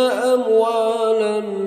أموال الناس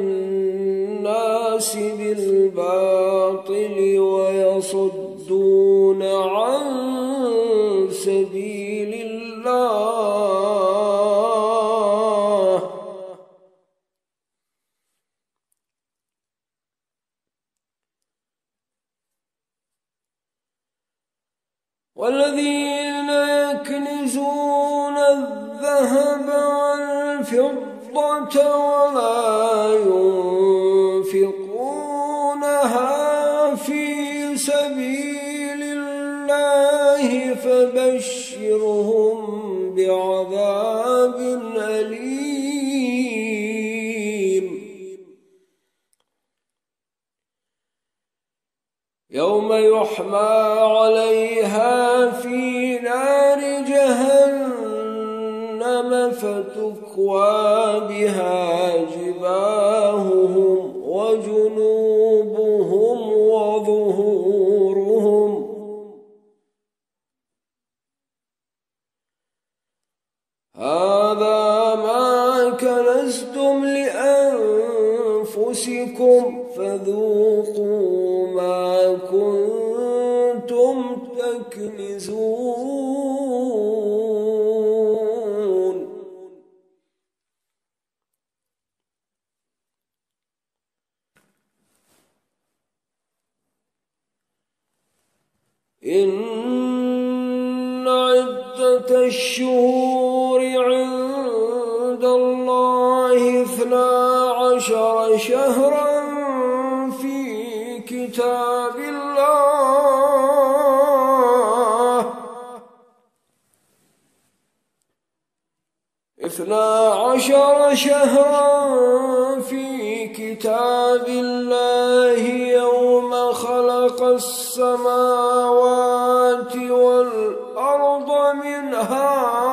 يحمى عليها في نار جهنم فتكوى بها جباههم شهرا في كتاب الله. اثنا عشر شهرا في كتاب الله يوم خلق السماوات والأرض منها.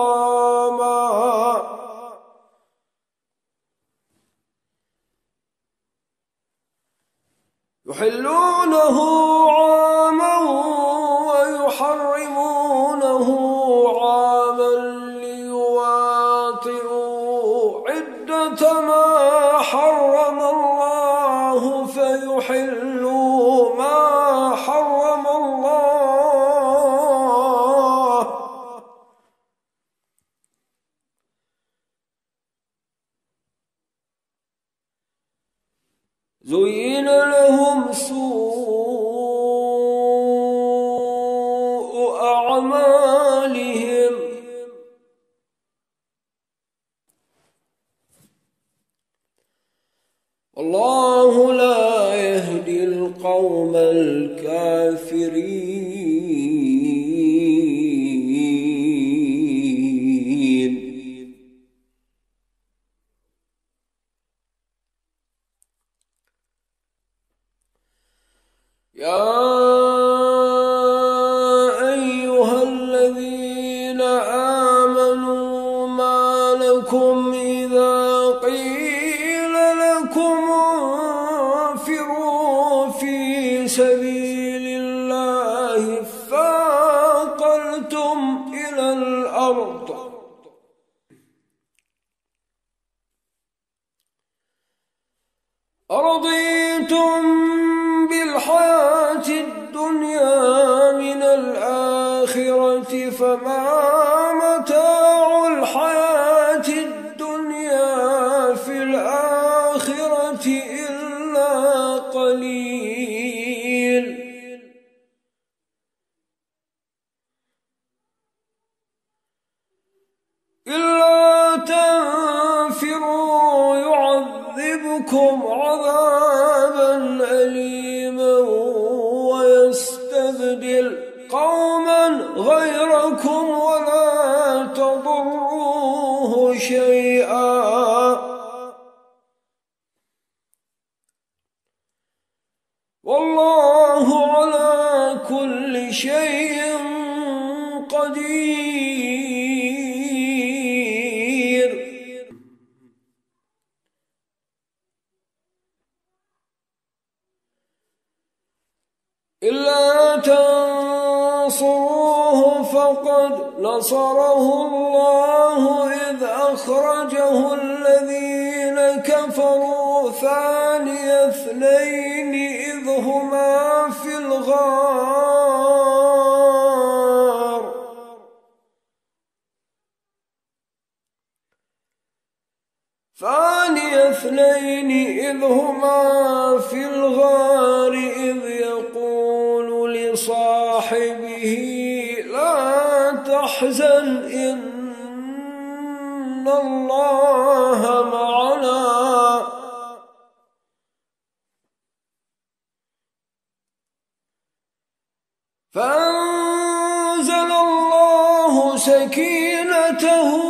عاما يحلونه الكافرين. الله إذ أخرجه الذين كفروا ثاني اثنين إذ هما في الغار. ثاني اثنين إذ هما في الغار إذ يقول لصاحبه تحزن إن الله معنا. فأنزل الله سكينته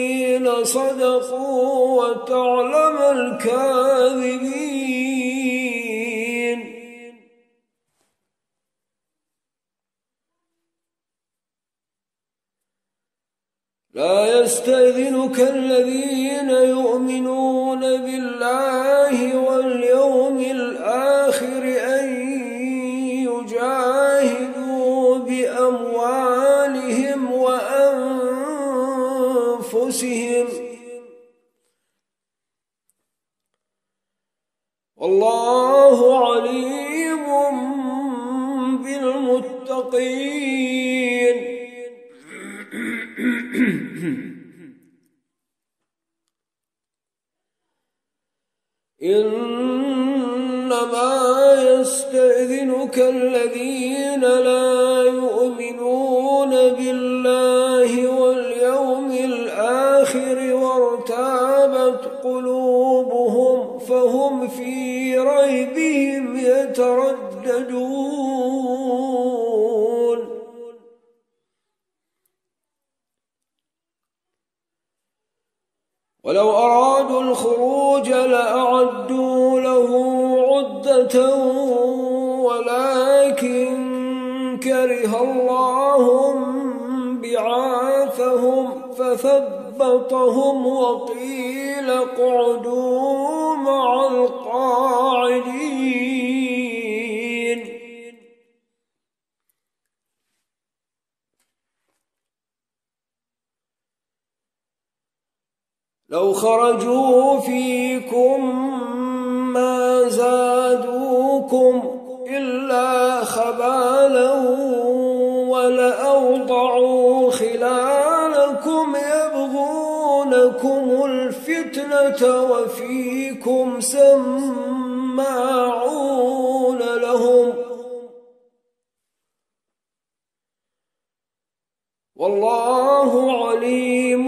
الذين صدقوا وتعلم الكاذبين. لا يستأذنك الذين يؤمنون بالله والله إنما يستأذنك الذين لا فثبطهم وقيل اقعدوا مع القاعدين. لو خرجوا فيكم ما زادوكم إلا خبالا وفيكم سماعون لهم. والله عليم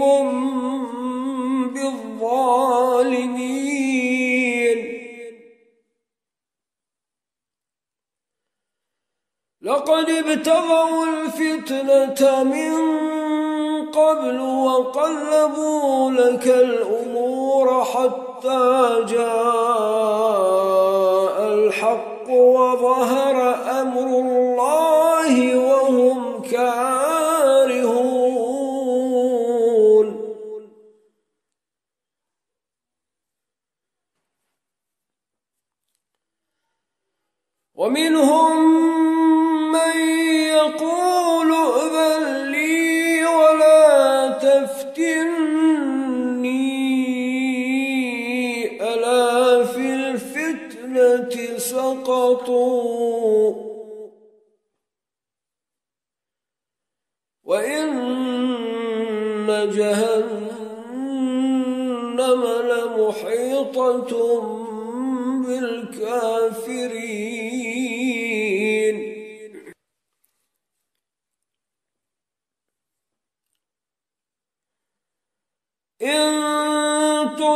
بالظالمين. لقد ابتغوا الفتنة من قبل وقلبوا لك الأمور حتى جاء الحق وظهر أمر الله وهم كارهون. ومنهم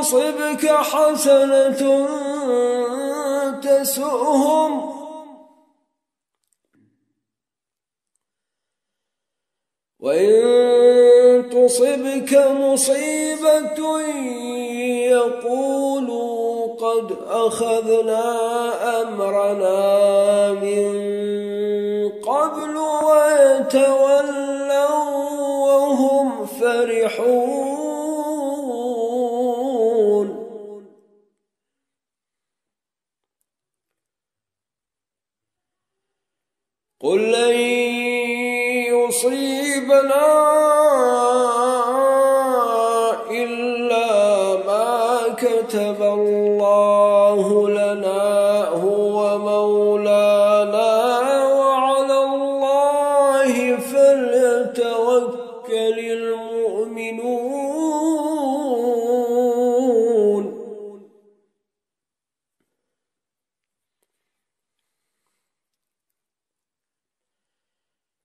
تصبك حسنة تسؤهم. وإن تصبك مصيبة يقولوا قد أخذنا أمرنا من قبل ويتولوا وهم فرحون. كتب الله لنا هو مولانا وعلى الله فليتوكل المؤمنون.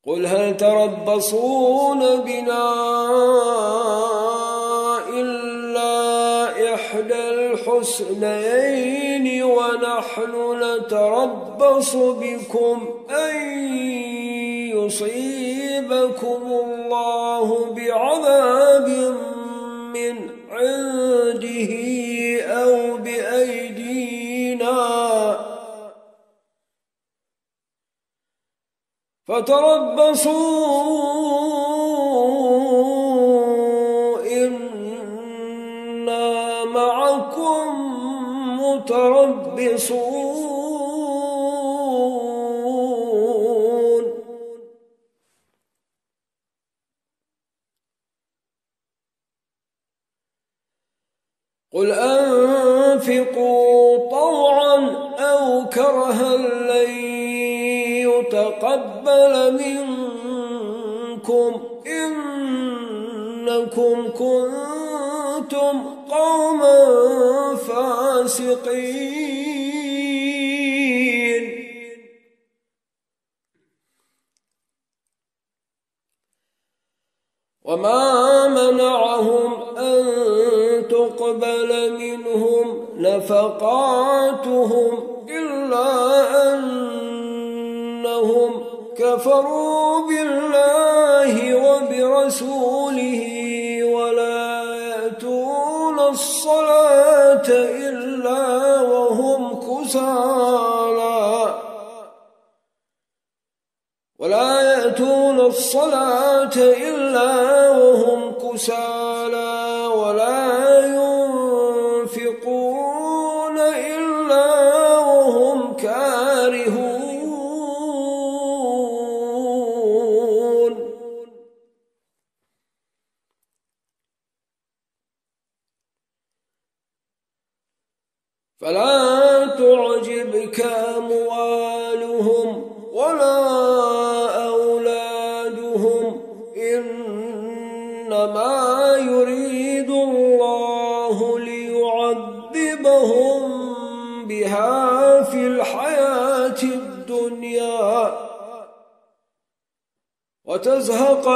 قل هل تربصون الحسنيين ونحن نتربص بكم أن يصيبكم الله بعذاب من عنده أو بأيدينا. فتربصوا متربصون كفروا بالله وبرسوله ولا يأتون الصلاة إلا وهم كسالى ولا يأتون الصلاة إلا وهم كسالى ليعذبهم بها في الحياة الدنيا وتزهق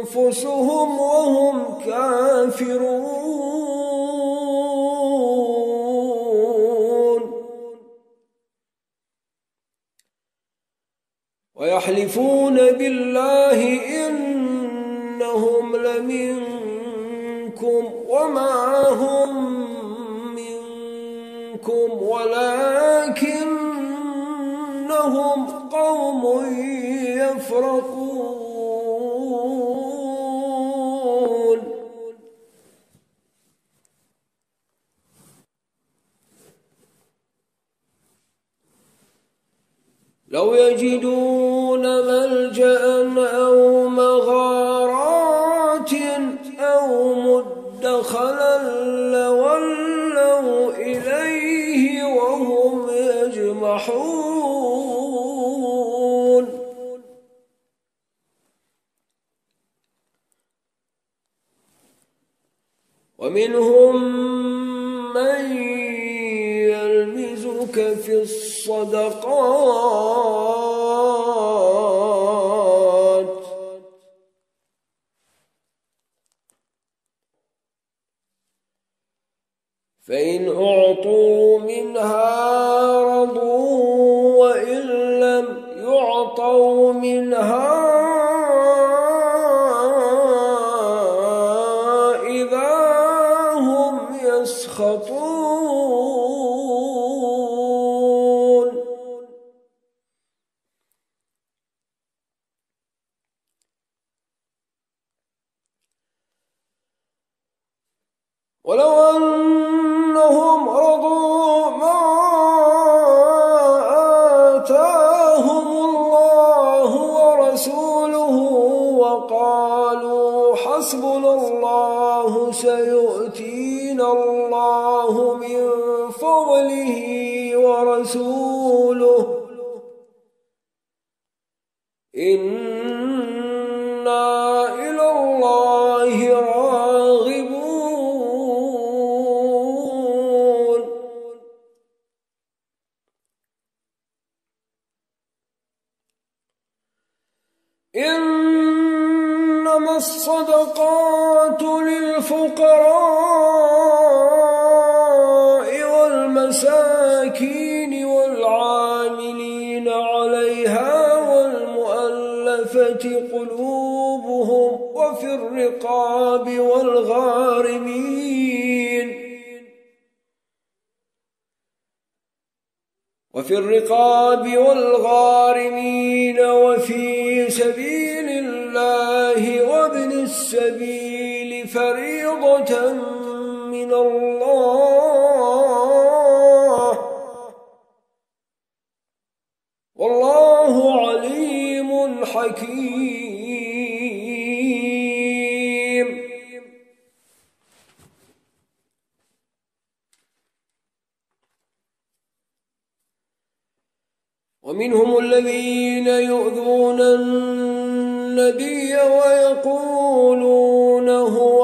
أنفسهم وهم كافرون. ويحلفون بالله إنهم لمنكم وما هم منكم ولكنهم قوم يفرقون. لو يجدون ملجأ أو ولو أنهم والمساكين والعاملين عليها والمؤلفة قلوبهم وفي الرقاب والغارمين. وفي الرقاب والغارمين وفي سبيل الله وابن السبيل فريضة من الله. والله عليم حكيم. ومنهم الذين يؤذون النبي ويقولون هو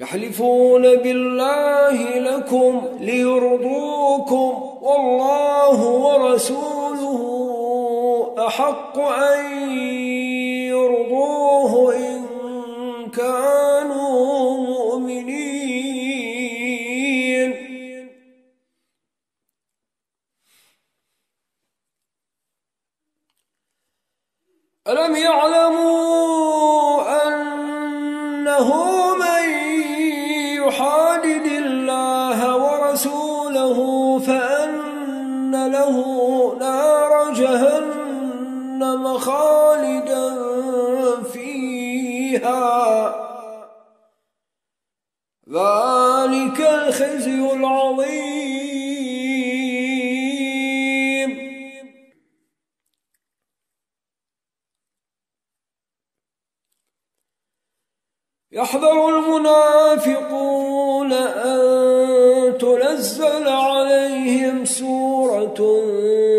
يحلفون بالله لكم ليرضوكم والله ورسوله أحق أن سورة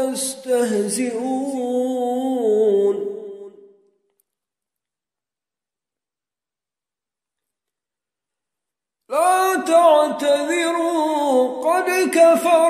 كنتم تستهزئون لا تعتذروا قد كفرتم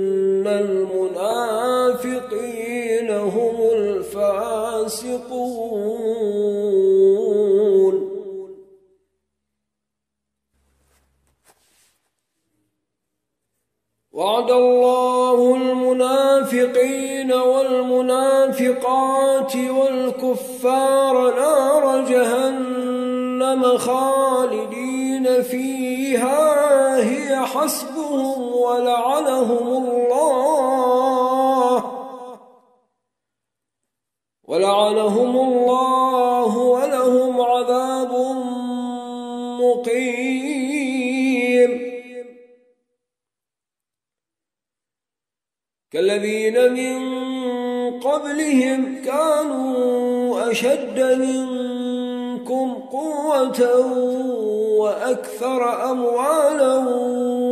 المنافقين هم الفاسقون. وعد الله المنافقين والمنافقات والكفار نار جهنم خالدين فيها. حسبهم ولعنهم الله. ولعنهم الله ولهم عذاب مقيم. كالذين من قبلهم كانوا أشد منكم قوة وأكثر أموالا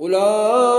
أولئك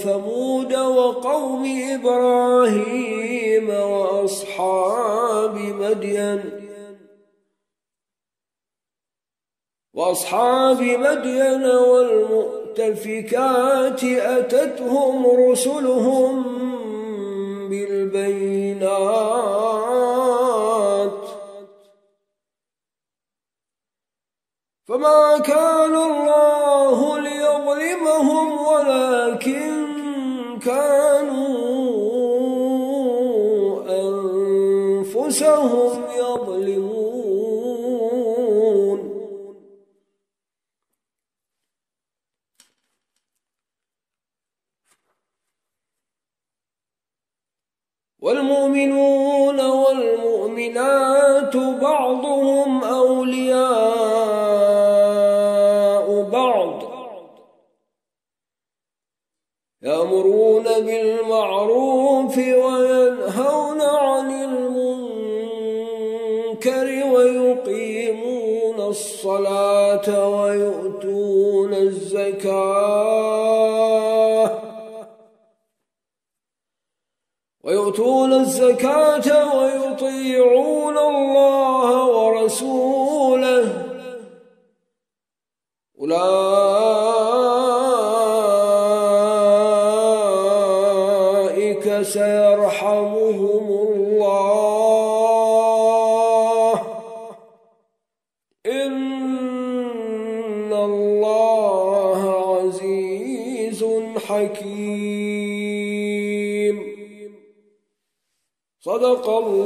وثمود وقوم إبراهيم وأصحاب مدين وأصحاب مدين والمؤتفكات أتتهم رسلهم بالبينات فما كان الله ليظلمهم ولكن كانوا أنفسهم يظلمون. والمؤمنون والمؤمنات بعضهم أولياء الصلاة ويؤتون الزكاة. ويؤتون الزكاة ويطيعون protocolo